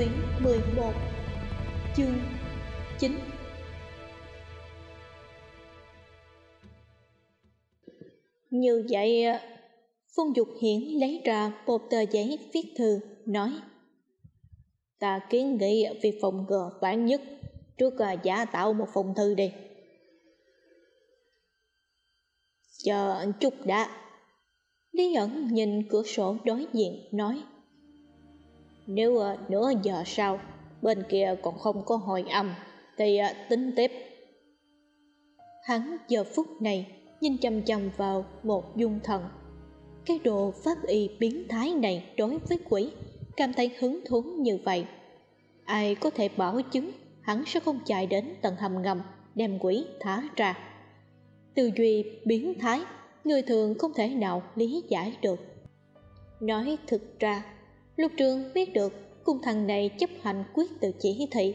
Quyển 11 Chương 9 Như vậy, à, Phong Dục Hiển lấy ra một tờ giấy viết thư, nói Ta kiến nghị việc phòng ngừa vạn nhất trước à, giả tạo một phòng thư đi. Chờ chút đã. Lý ẩn nhìn cửa sổ đối diện nói nếu uh, nửa giờ sau bên kia còn không có hồi âm thì uh, tính tiếp. Hắn giờ phút này nhìn chăm chăm vào một dung thần. Cái đồ pháp y biến thái này đối với quỷ cảm thấy hứng thú như vậy. Ai có thể bảo chứng hắn sẽ không chạy đến tầng hầm ngầm đem quỷ thả ra? Tư duy biến thái người thường không thể nào lý giải được. Nói thực ra Lúc trường biết được cung thần này chấp hành quyết tự chỉ thị,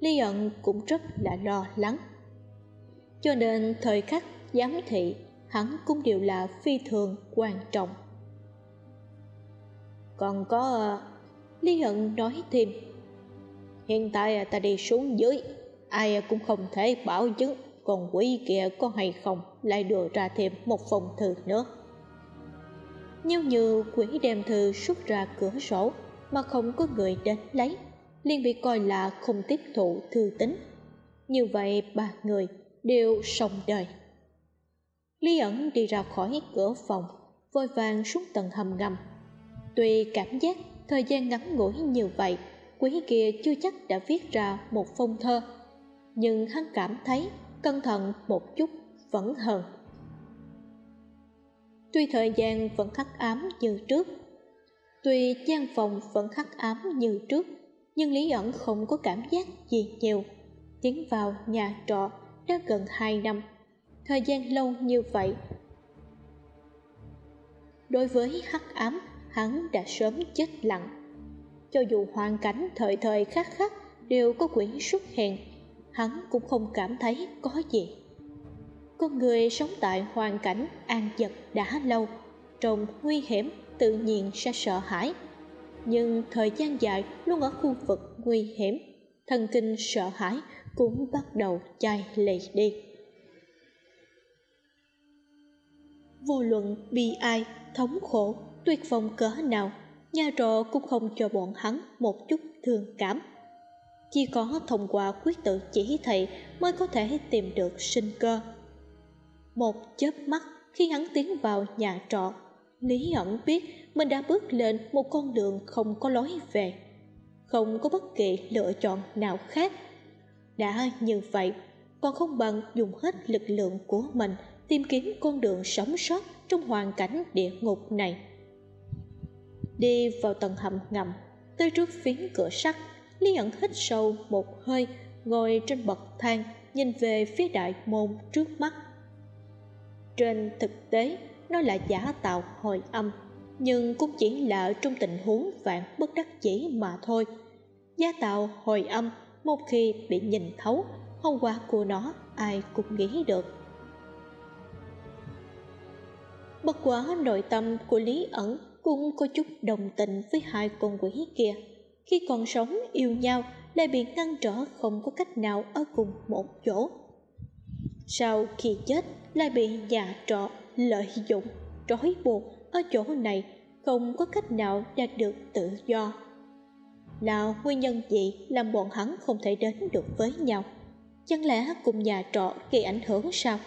Lý ẩn cũng rất là lo lắng. Cho nên thời khắc giám thị hắn cũng đều là phi thường quan trọng. Còn có... Lý ẩn nói thêm Hiện tại ta đi xuống dưới Ai cũng không thể bảo chứng Còn quỷ kia có hay không Lại đưa ra thêm một phòng thư nữa nếu như quỷ đem thư xuất ra cửa sổ mà không có người đến lấy, liền bị coi là không tiếp thụ thư tính như vậy ba người đều sống đời. Lý ẩn đi ra khỏi cửa phòng, vội vàng xuống tầng hầm ngầm. Tuy cảm giác thời gian ngắn ngủi như vậy quý kia chưa chắc đã viết ra một phong thơ, nhưng hắn cảm thấy cẩn thận một chút vẫn hơn tuy thời gian vẫn khắc ám như trước, tuy gian phòng vẫn khắc ám như trước, nhưng lý ẩn không có cảm giác gì nhiều. Tiến vào nhà trọ đã gần hai năm, thời gian lâu như vậy. Đối với hắc ám, hắn đã sớm chết lặng. Cho dù hoàn cảnh thời thời khắc khắc đều có quỷ xuất hiện, hắn cũng không cảm thấy có gì con người sống tại hoàn cảnh an vật đã lâu trong nguy hiểm tự nhiên sẽ sợ hãi. Nhưng thời gian dài luôn ở khu vực nguy hiểm, thần kinh sợ hãi cũng bắt đầu chai lì đi. Vô luận bi ai, thống khổ, tuyệt vọng cỡ nào, nhà trọ cũng không cho bọn hắn một chút thương cảm. Chỉ có thông qua quyết tự chỉ thị mới có thể tìm được sinh cơ một chớp mắt khi hắn tiến vào nhà trọ. Lý ẩn biết mình đã bước lên một con đường không có lối về, không có bất kỳ lựa chọn nào khác. Đã như vậy, còn không bằng dùng hết lực lượng của mình tìm kiếm con đường sống sót trong hoàn cảnh địa ngục này. Đi vào tầng hầm ngầm, tới trước phiến cửa sắt, lý ẩn hít sâu một hơi, ngồi trên bậc thang, nhìn về phía đại môn trước mắt trên thực tế, nó là giả tạo hồi âm, nhưng cũng chỉ là trong tình huống vạn bất đắc dĩ mà thôi. Giả tạo hồi âm một khi bị nhìn thấu, hậu quả của nó ai cũng nghĩ được. Bất quá nội tâm của lý ẩn cũng có chút đồng tình với hai con quỷ kia. Khi còn sống yêu nhau, lại bị ngăn trở không có cách nào ở cùng một chỗ sau khi chết lại bị nhà trọ lợi dụng, trói buộc ở chỗ này, không có cách nào đạt được tự do. Là nguyên nhân gì làm bọn hắn không thể đến được với nhau? Chẳng lẽ cùng nhà trọ gây ảnh hưởng sao?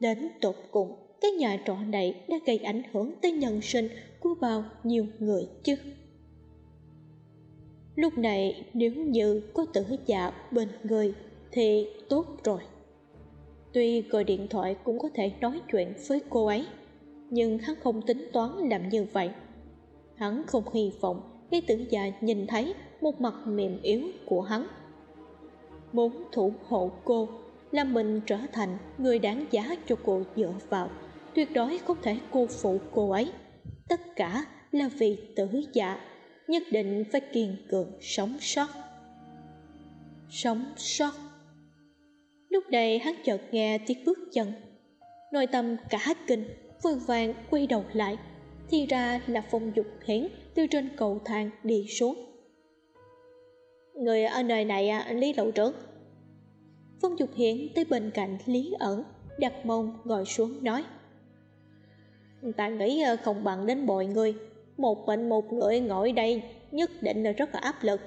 Đến tột cùng, cái nhà trọ này đã gây ảnh hưởng tới nhân sinh của bao nhiêu người chứ? Lúc này, nếu như có tử giả bên người thì tốt rồi tuy gọi điện thoại cũng có thể nói chuyện với cô ấy, nhưng hắn không tính toán làm như vậy. Hắn không hy vọng cái tử già nhìn thấy một mặt mềm yếu của hắn. Muốn thủ hộ cô làm mình trở thành người đáng giá cho cô dựa vào, tuyệt đối không thể cô phụ cô ấy. Tất cả là vì tử dạ nhất định phải kiên cường sống sót. Sống sót lúc này hắn chợt nghe tiếng bước chân. Nội tâm cả kinh, vội vàng quay đầu lại, thì ra là phong dục hiển từ trên cầu thang đi xuống. Người ở nơi này à, lý lộ trưởng phong dục hiển tới bên cạnh lý ẩn, đặt mông ngồi xuống nói. Ta nghĩ à, không bằng đến bội người. Một bệnh một người ngồi đây nhất định là rất là áp lực.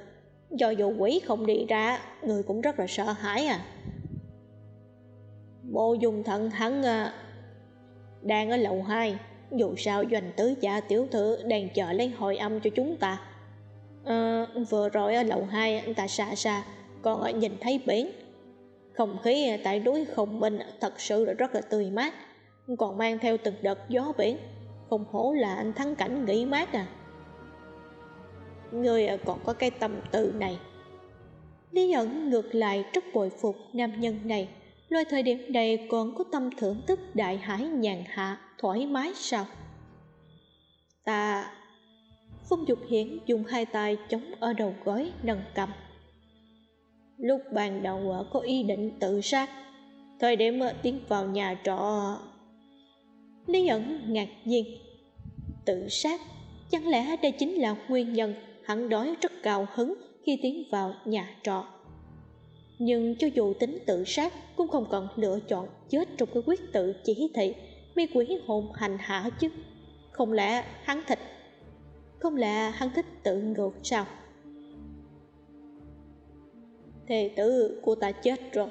Do dù quỷ không đi ra, người cũng rất là sợ hãi à bộ dùng thận hắn à, đang ở lầu hai. Dù sao doanh tứ gia tiểu thư đang chờ lấy hội âm cho chúng ta. À, vừa rồi ở lầu hai anh ta xa xa còn nhìn thấy biển không khí tại núi không minh thật sự là rất là tươi mát còn mang theo từng đợt gió biển. Không hổ là anh thắng cảnh nghỉ mát à. Người à, còn có cái tâm tư này. Lý ẩn ngược lại rất bồi phục nam nhân này loại thời điểm này còn có tâm thưởng thức đại hải nhàn hạ, thoải mái sao? Ta phong dục hiển dùng hai tay chống ở đầu gối nâng cầm. Lúc ban đầu à, có ý định tự sát. Thời điểm à, tiến vào nhà trọ à, lý ẩn ngạc nhiên. Tự sát? Chẳng lẽ đây chính là nguyên nhân? Hắn đói rất cao hứng khi tiến vào nhà trọ nhưng cho dù tính tự sát, cũng không còn lựa chọn chết trong cái quyết tự chỉ thị mi quỷ hồn hành hạ chứ. Không lẽ hắn thịt không lẽ hắn thích tự ngược sao? Thề tử của ta chết rồi.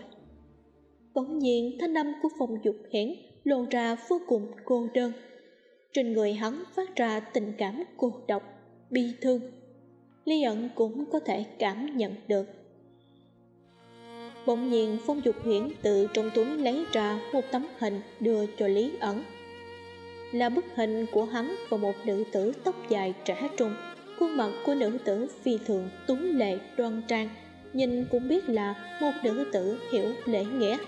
Bỗng nhiên, thanh âm của phong dục hiển lộ ra vô cùng cô đơn. Trên người hắn phát ra tình cảm cô độc, bi thương. Lý ẩn cũng có thể cảm nhận được bỗng nhiên, phong dục huyễn tự trong túi lấy ra một tấm hình đưa cho lý ẩn. Là bức hình của hắn và một nữ tử tóc dài trẻ trung. Khuôn mặt của nữ tử phi thường túng lệ, đoan trang. Nhìn cũng biết là một nữ tử hiểu lễ nghĩa.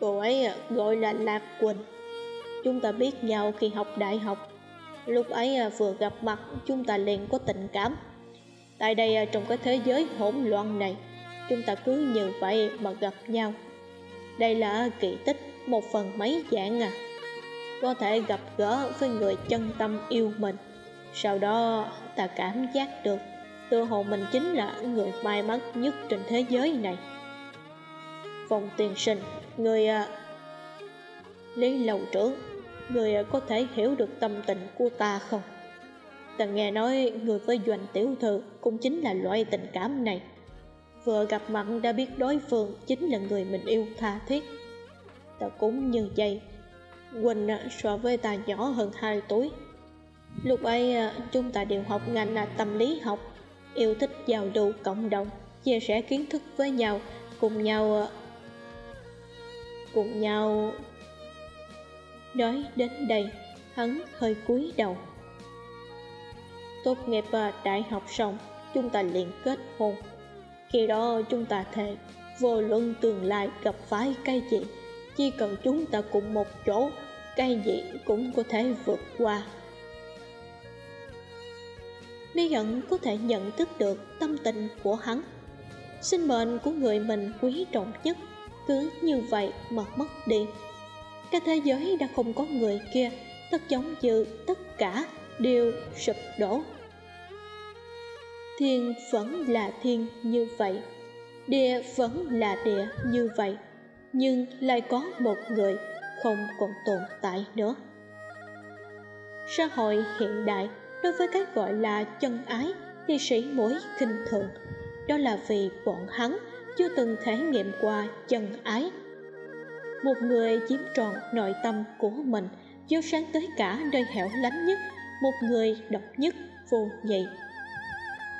Cô ấy gọi là lạc quỳnh. Chúng ta biết nhau khi học đại học. Lúc ấy vừa gặp mặt, chúng ta liền có tình cảm tại đây à, trong cái thế giới hỗn loạn này, chúng ta cứ như vậy mà gặp nhau. Đây là kỳ tích một phần mấy dạng à? Có thể gặp gỡ với người chân tâm yêu mình. Sau đó, ta cảm giác được tự hồ mình chính là người may mắn nhất trên thế giới này. Vòng tiền sinh, người à, lý lầu trưởng, người à, có thể hiểu được tâm tình của ta không? Ta nghe nói người với doanh tiểu thư cũng chính là loại tình cảm này. Vừa gặp mặt đã biết đối phương chính là người mình yêu tha thiết. Ta cũng như vậy. Quỳnh à, so với ta nhỏ hơn hai tuổi. Lúc ấy à, chúng ta đều học ngành là tâm lý học. Yêu thích giao lưu cộng đồng, Chia sẻ kiến thức với nhau, Cùng nhau à, Cùng nhau. Nói đến đây, Hắn hơi cúi đầu. Tốt nghiệp đại học xong Chúng ta liền kết hôn. Khi đó chúng ta thề, Vô luận tương lai gặp phải cái gì? Chỉ cần chúng ta cùng một chỗ, cái gì cũng có thể vượt qua. Lý hận có thể nhận thức được tâm tình của hắn. Sinh mệnh của người mình quý trọng nhất, cứ như vậy mà mất đi. Cái thế giới đã không có người kia tất giống như tất cả đều sụp đổ thiên vẫn là thiên như vậy. Địa vẫn là địa như vậy. Nhưng lại có một người không còn tồn tại nữa. Xã hội hiện đại, đối với cái gọi là chân ái, thì sĩ mối kinh thường. Đó là vì bọn hắn chưa từng thể nghiệm qua chân ái. Một người chiếm trọn nội tâm của mình, chiếu sáng tới cả nơi hẻo lánh nhất, một người độc nhất, vô nhị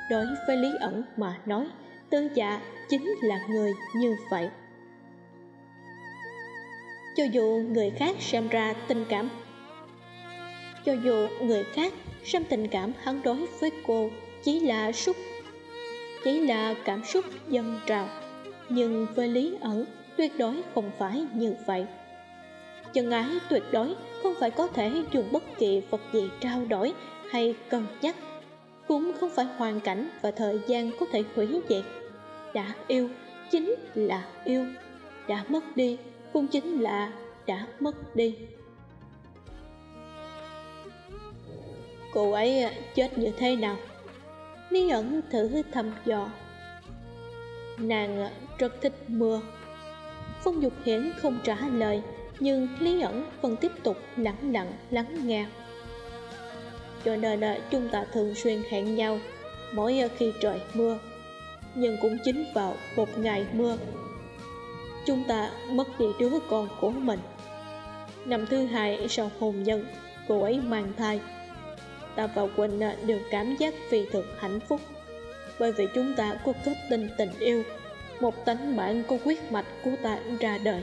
đối với lý ẩn mà nói, tư dạ chính là người như vậy. Cho dù người khác xem ra tình cảm, cho dù người khác xem tình cảm hắn đối với cô chỉ là xúc, chỉ là cảm xúc dâng trào. Nhưng với lý ẩn, tuyệt đối không phải như vậy. Chân ái tuyệt đối không phải có thể dùng bất kỳ vật gì trao đổi hay cân nhắc cũng không phải hoàn cảnh và thời gian có thể hủy diệt. Đã yêu chính là yêu. Đã mất đi cũng chính là đã mất đi. Cô ấy à, chết như thế nào? Lý ẩn thử thăm dò. Nàng à, rất thích mưa. Phong dục hiển không trả lời, nhưng lý ẩn vẫn tiếp tục lẳng lặng lắng nghe cho nên à, chúng ta thường xuyên hẹn nhau mỗi à, khi trời mưa, nhưng cũng chính vào một ngày mưa, chúng ta mất đi đứa con của mình. Năm thứ hai sau hôn nhân, cô ấy mang thai. Ta và quỳnh à, đều cảm giác phi thường hạnh phúc, bởi vì chúng ta có kết tinh tình yêu, một tánh mạng có huyết mạch của ta ra đời.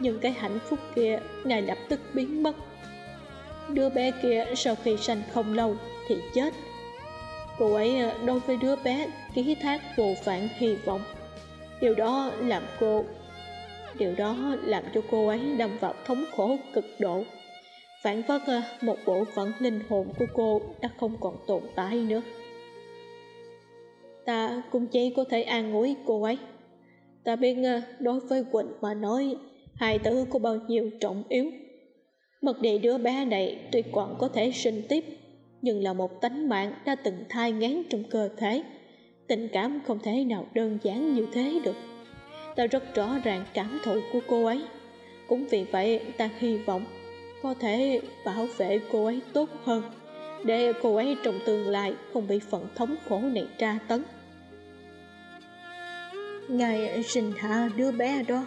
Nhưng cái hạnh phúc kia ngay lập tức biến mất đứa bé kia sau khi sanh không lâu thì chết. Cô ấy ờ, đối với đứa bé, ký thác vô phản hy vọng. Điều đó làm cô, điều đó làm cho cô ấy đâm vào thống khổ cực độ. Phản phất ờ, một bộ phận linh hồn của cô đã không còn tồn tại nữa. Ta cũng chỉ có thể an ủi cô ấy. Ta biết ờ, đối với quỳnh mà nói, hai tử có bao nhiêu trọng yếu mật đệ đứa bé này tuy còn có thể sinh tiếp, nhưng là một tánh mạng đã từng thai ngán trong cơ thể. Tình cảm không thể nào đơn giản như thế được. Ta rất rõ ràng cảm thụ của cô ấy. Cũng vì vậy, ta hy vọng có thể bảo vệ cô ấy tốt hơn, để cô ấy trong tương lai không bị phận thống khổ này tra tấn. Ngày sinh hạ đứa bé đó,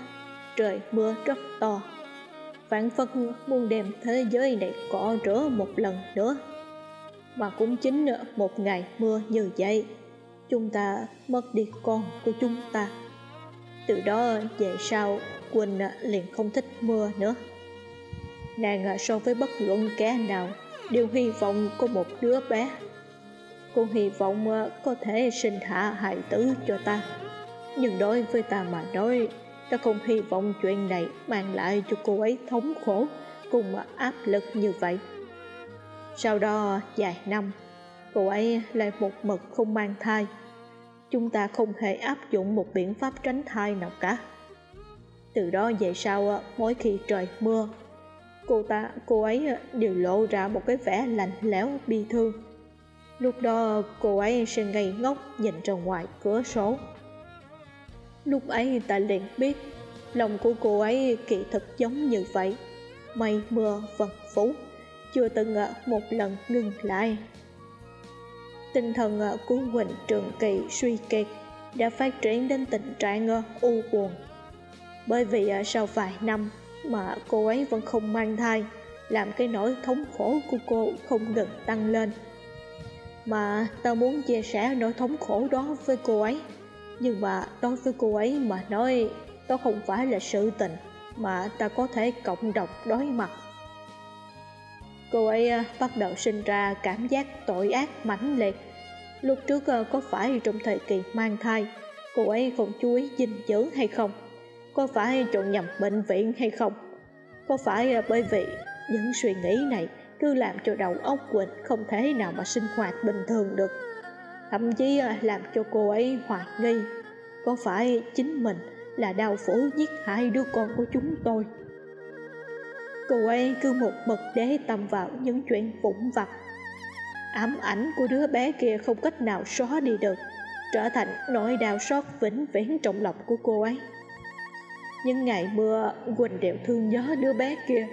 trời mưa rất to vạn vật muốn đem thế giới này cọ rửa một lần nữa, mà cũng chính một ngày mưa như vậy, chúng ta mất đi con của chúng ta. Từ đó về sau quỳnh liền không thích mưa nữa. Nàng so với bất luận kẻ nào đều hy vọng có một đứa bé. Cô hy vọng có thể sinh hạ hài tử cho ta. Nhưng đối với ta mà nói ta không hy vọng chuyện này mang lại cho cô ấy thống khổ cùng áp lực như vậy. Sau đó, vài năm, cô ấy lại một mực không mang thai. Chúng ta không hề áp dụng một biện pháp tránh thai nào cả. Từ đó về sau, mỗi khi trời mưa, cô ta, cô ấy đều lộ ra một cái vẻ lạnh lẽo bi thương. Lúc đó, cô ấy sẽ ngây ngốc nhìn ra ngoài cửa sổ lúc ấy ta liền biết, lòng của cô ấy kỳ thực giống như vậy. Mây mưa vần phú, chưa từng à, một lần ngừng lại. Tinh thần à, của Quỳnh Trường Kỳ suy kiệt, đã phát triển đến tình trạng à, u buồn. Bởi vì sau vài năm mà cô ấy vẫn không mang thai, làm cái nỗi thống khổ của cô không ngừng tăng lên. Mà tao muốn chia sẻ nỗi thống khổ đó với cô ấy nhưng mà đối với cô ấy mà nói, đó không phải là sự tình mà ta có thể cộng đồng đối mặt. Cô ấy à, bắt đầu sinh ra cảm giác tội ác mãnh liệt. Lúc trước à, có phải trong thời kỳ mang thai, cô ấy không chú ý dinh dưỡng hay không? Có phải chọn nhầm bệnh viện hay không? Có phải à, bởi vì những suy nghĩ này cứ làm cho đầu óc Quỳnh không thể nào mà sinh hoạt bình thường được? Thậm chí à, làm cho cô ấy hoài nghi. Có phải chính mình là đau phủ giết hại đứa con của chúng tôi? Cô ấy cứ một mực đế tâm vào những chuyện vụn vặt. Ám ảnh của đứa bé kia không cách nào xóa đi được, trở thành nỗi đau xót vĩnh viễn trong lòng của cô ấy. Những ngày mưa, quỳnh đều thương nhớ đứa bé kia.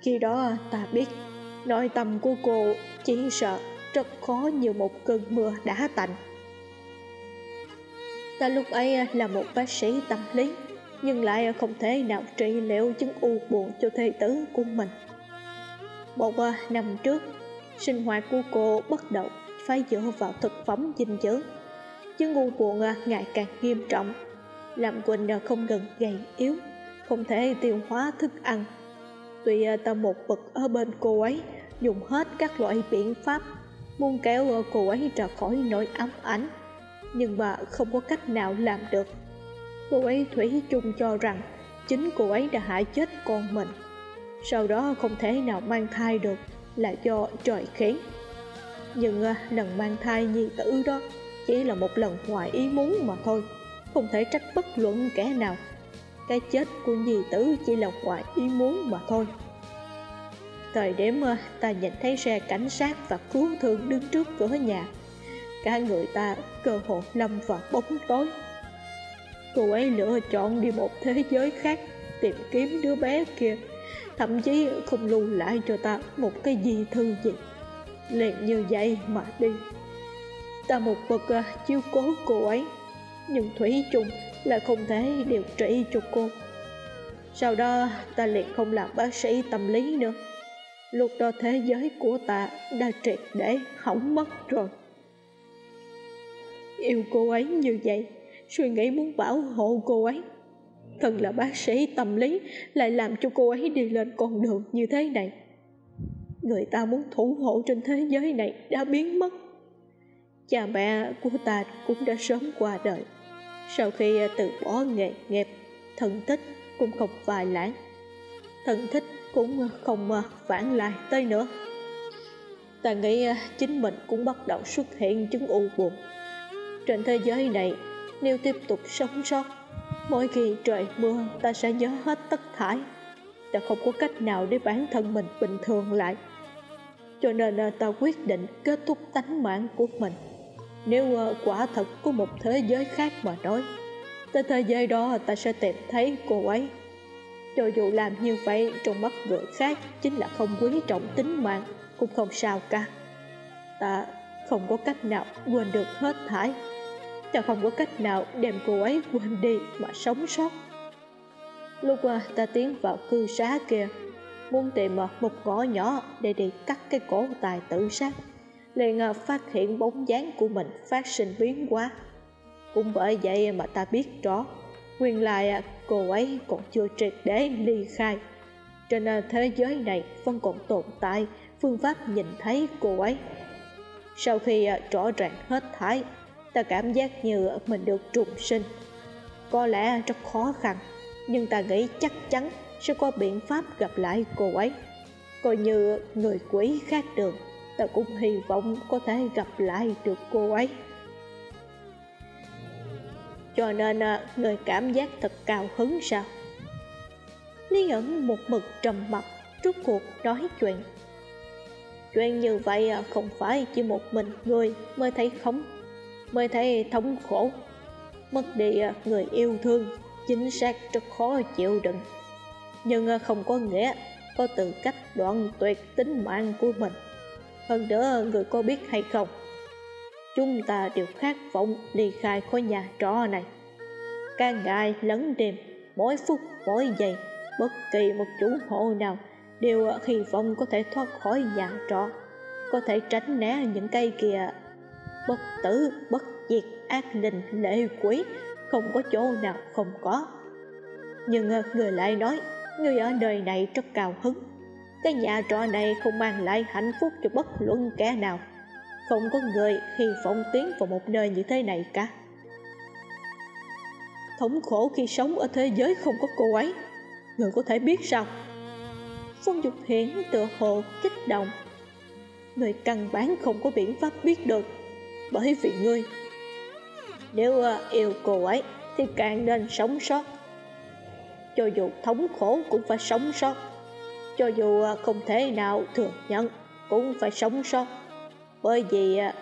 Khi đó, ta biết, nội tâm của cô chỉ sợ rất khó như một cơn mưa đã tạnh. Ta lúc ấy là một bác sĩ tâm lý, nhưng lại không thể nào trị liệu chứng u buồn cho thê tử của mình. Một năm trước, sinh hoạt của cô bắt đầu phải dựa vào thực phẩm dinh dưỡng. Chứng u buồn ngày càng nghiêm trọng, làm quỳnh không ngừng gầy yếu, không thể tiêu hóa thức ăn. Tuy ta một bậc ở bên cô ấy, dùng hết các loại biện pháp muốn kéo cô ấy ra khỏi nỗi ám ảnh. Nhưng mà không có cách nào làm được. Cô ấy thủy chung cho rằng chính cô ấy đã hại chết con mình. Sau đó không thể nào mang thai được, là do trời khiến nhưng à, lần mang thai nhi tử đó chỉ là một lần ngoài ý muốn mà thôi. Không thể trách bất luận kẻ nào. Cái chết của nhi tử chỉ là ngoài ý muốn mà thôi thời điểm ờ, ta nhìn thấy xe cảnh sát và cứu thương đứng trước cửa nhà. Cả người ta cơ hồ lâm vào bóng tối. Cô ấy lựa chọn đi một thế giới khác, tìm kiếm đứa bé kia, thậm chí không lưu lại cho ta một cái gì thư gì liền như vậy mà đi. Ta một bậc chiêu ờ, chiếu cố cô ấy, nhưng thủy chung là không thể điều trị cho cô. Sau đó, ta liền không làm bác sĩ tâm lý nữa lúc đó thế giới của ta đã triệt để hỏng mất rồi. Yêu cô ấy như vậy, suy nghĩ muốn bảo hộ cô ấy. Thần là bác sĩ tâm lý Lại làm cho cô ấy đi lên con đường như thế này. Người ta muốn thủ hộ trên thế giới này đã biến mất. Cha mẹ của ta cũng đã sớm qua đời. Sau khi từ bỏ nghề nghiệp, Thần thích cũng không vài lãng. Thần thích cũng không à, phản lại tới nữa. Ta nghĩ à, chính mình cũng bắt đầu xuất hiện chứng u buồn. Trên thế giới này, Nếu tiếp tục sống sót, Mỗi khi trời mưa, ta sẽ nhớ hết tất thải. Ta không có cách nào để bản thân mình bình thường lại. Cho nên à, ta quyết định kết thúc tánh mạng của mình. Nếu quả thật có một thế giới khác mà nói, Tới thế giới đó ta sẽ tìm thấy cô ấy. Cho dù làm như vậy, trong mắt người khác Chính là không quý trọng tính mạng, Cũng không sao cả. Ta không có cách nào quên được hết thải ta không có cách nào đem cô ấy quên đi mà sống sót. Lúc qua, ta tiến vào cư xá kia, muốn tìm một ngõ nhỏ để đi cắt cái cổ tài tự sát. Liền à, phát hiện bóng dáng của mình phát sinh biến hóa. Cũng bởi vậy mà ta biết rõ nguyên lại à, cô ấy còn chưa triệt để ly khai. Trên à, thế giới này vẫn còn tồn tại, phương pháp nhìn thấy cô ấy. Sau khi à, rõ ràng hết thải, ta cảm giác như mình được trùng sinh. Có lẽ rất khó khăn, nhưng ta nghĩ chắc chắn sẽ có biện pháp gặp lại cô ấy. Coi như người quỷ khác đường, ta cũng hy vọng có thể gặp lại được cô ấy cho nên à, người cảm giác thật cao hứng sao? Lý ẩn một mực trầm mặc trút cuộc nói chuyện. Chuyện như vậy à, không phải chỉ một mình người mới thấy khống, mới thấy thống khổ. Mất đi à, người yêu thương, chính xác rất khó chịu đựng. Nhưng không có nghĩa có từ cách đoạn tuyệt tính mạng của mình. Hơn nữa, người có biết hay không? Chúng ta đều khát vọng ly khai khỏi nhà trọ này. Càng ngày lẫn đêm mỗi phút, mỗi giây, bất kỳ một chủ hộ nào đều hy vọng có thể thoát khỏi nhà trọ, có thể tránh né những cây kia. Bất tử, bất diệt, ác linh, lệ quỷ, không có chỗ nào không có. Nhưng người lại nói, người ở đời này rất cao hứng. Cái nhà trọ này không mang lại hạnh phúc cho bất luận kẻ nào không có người khi vọng tiến vào một nơi như thế này cả. Thống khổ khi sống ở thế giới không có cô ấy. Người có thể biết sao? Phong dục hiển tựa hồ kích động. Người căn bản không có biện pháp biết được, bởi vì ngươi. Nếu ờ, yêu cô ấy, thì càng nên sống sót. Cho dù thống khổ cũng phải sống sót. Cho dù ờ, không thể nào thừa nhận, cũng phải sống sót bởi vì à,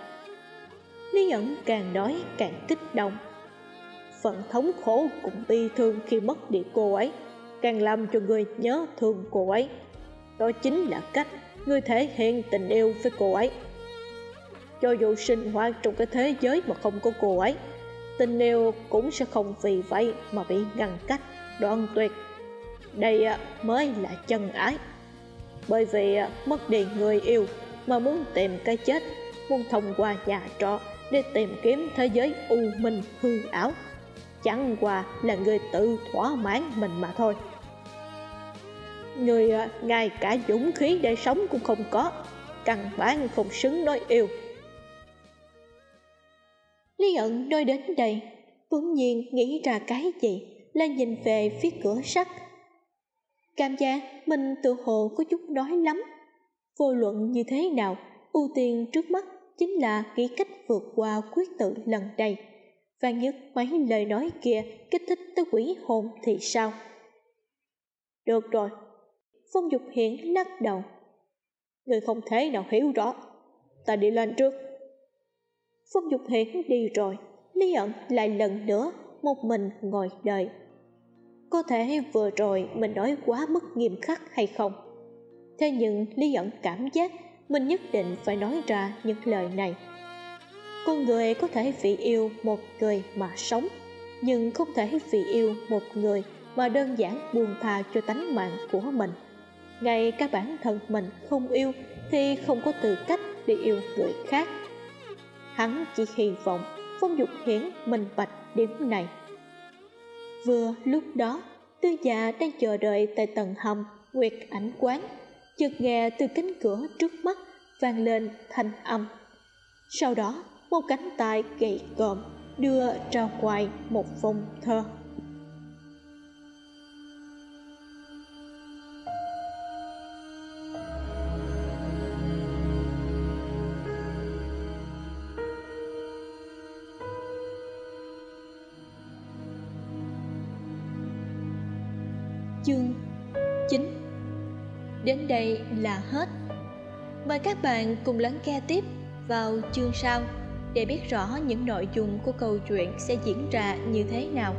lý ẩn càng nói càng kích động. Phận thống khổ cũng bi thương khi mất đi cô ấy, càng làm cho người nhớ thương cô ấy. Đó chính là cách người thể hiện tình yêu với cô ấy. Cho dù sinh hoạt trong cái thế giới mà không có cô ấy, tình yêu cũng sẽ không vì vậy mà bị ngăn cách đoạn tuyệt. Đây à, mới là chân ái. Bởi vì à, mất đi người yêu mà muốn tìm cái chết, muốn thông qua nhà trọ để tìm kiếm thế giới u minh hư ảo. Chẳng qua là người tự thỏa mãn mình mà thôi. Người à, ngay cả dũng khí để sống cũng không có, căn bản không xứng nói yêu. Lý ẩn nói đến đây, bỗng nhiên nghĩ ra cái gì lên nhìn về phía cửa sắt. Cảm giác mình tự hồ có chút nói lắm vô luận như thế nào, ưu tiên trước mắt chính là nghĩ cách vượt qua quyết tự lần này. Và nhất mấy lời nói kia kích thích tới quỷ hồn thì sao? Được rồi. Phong dục hiển lắc đầu. Người không thể nào hiểu rõ. Ta đi lên trước. Phong dục hiển đi rồi. Lý ẩn lại lần nữa một mình ngồi đợi. Có thể vừa rồi mình nói quá mức nghiêm khắc hay không? Thế nhưng lý ẩn cảm giác mình nhất định phải nói ra những lời này. Con người có thể vì yêu một người mà sống, nhưng không thể vì yêu một người mà đơn giản buông tha cho tánh mạng của mình. Ngay cả bản thân mình không yêu thì không có tư cách để yêu người khác. Hắn chỉ hy vọng phong dục hiển minh bạch điểm này. Vừa lúc đó, tư già đang chờ đợi tại tầng hầm nguyệt ảnh quán chợt nghe từ cánh cửa trước mắt vang lên thanh âm. Sau đó, một cánh tay gầy còm đưa ra ngoài một vòng thơ. Chương 9 Đến đây là hết. Mời các bạn cùng lắng nghe tiếp vào chương sau để biết rõ những nội dung của câu chuyện sẽ diễn ra như thế nào.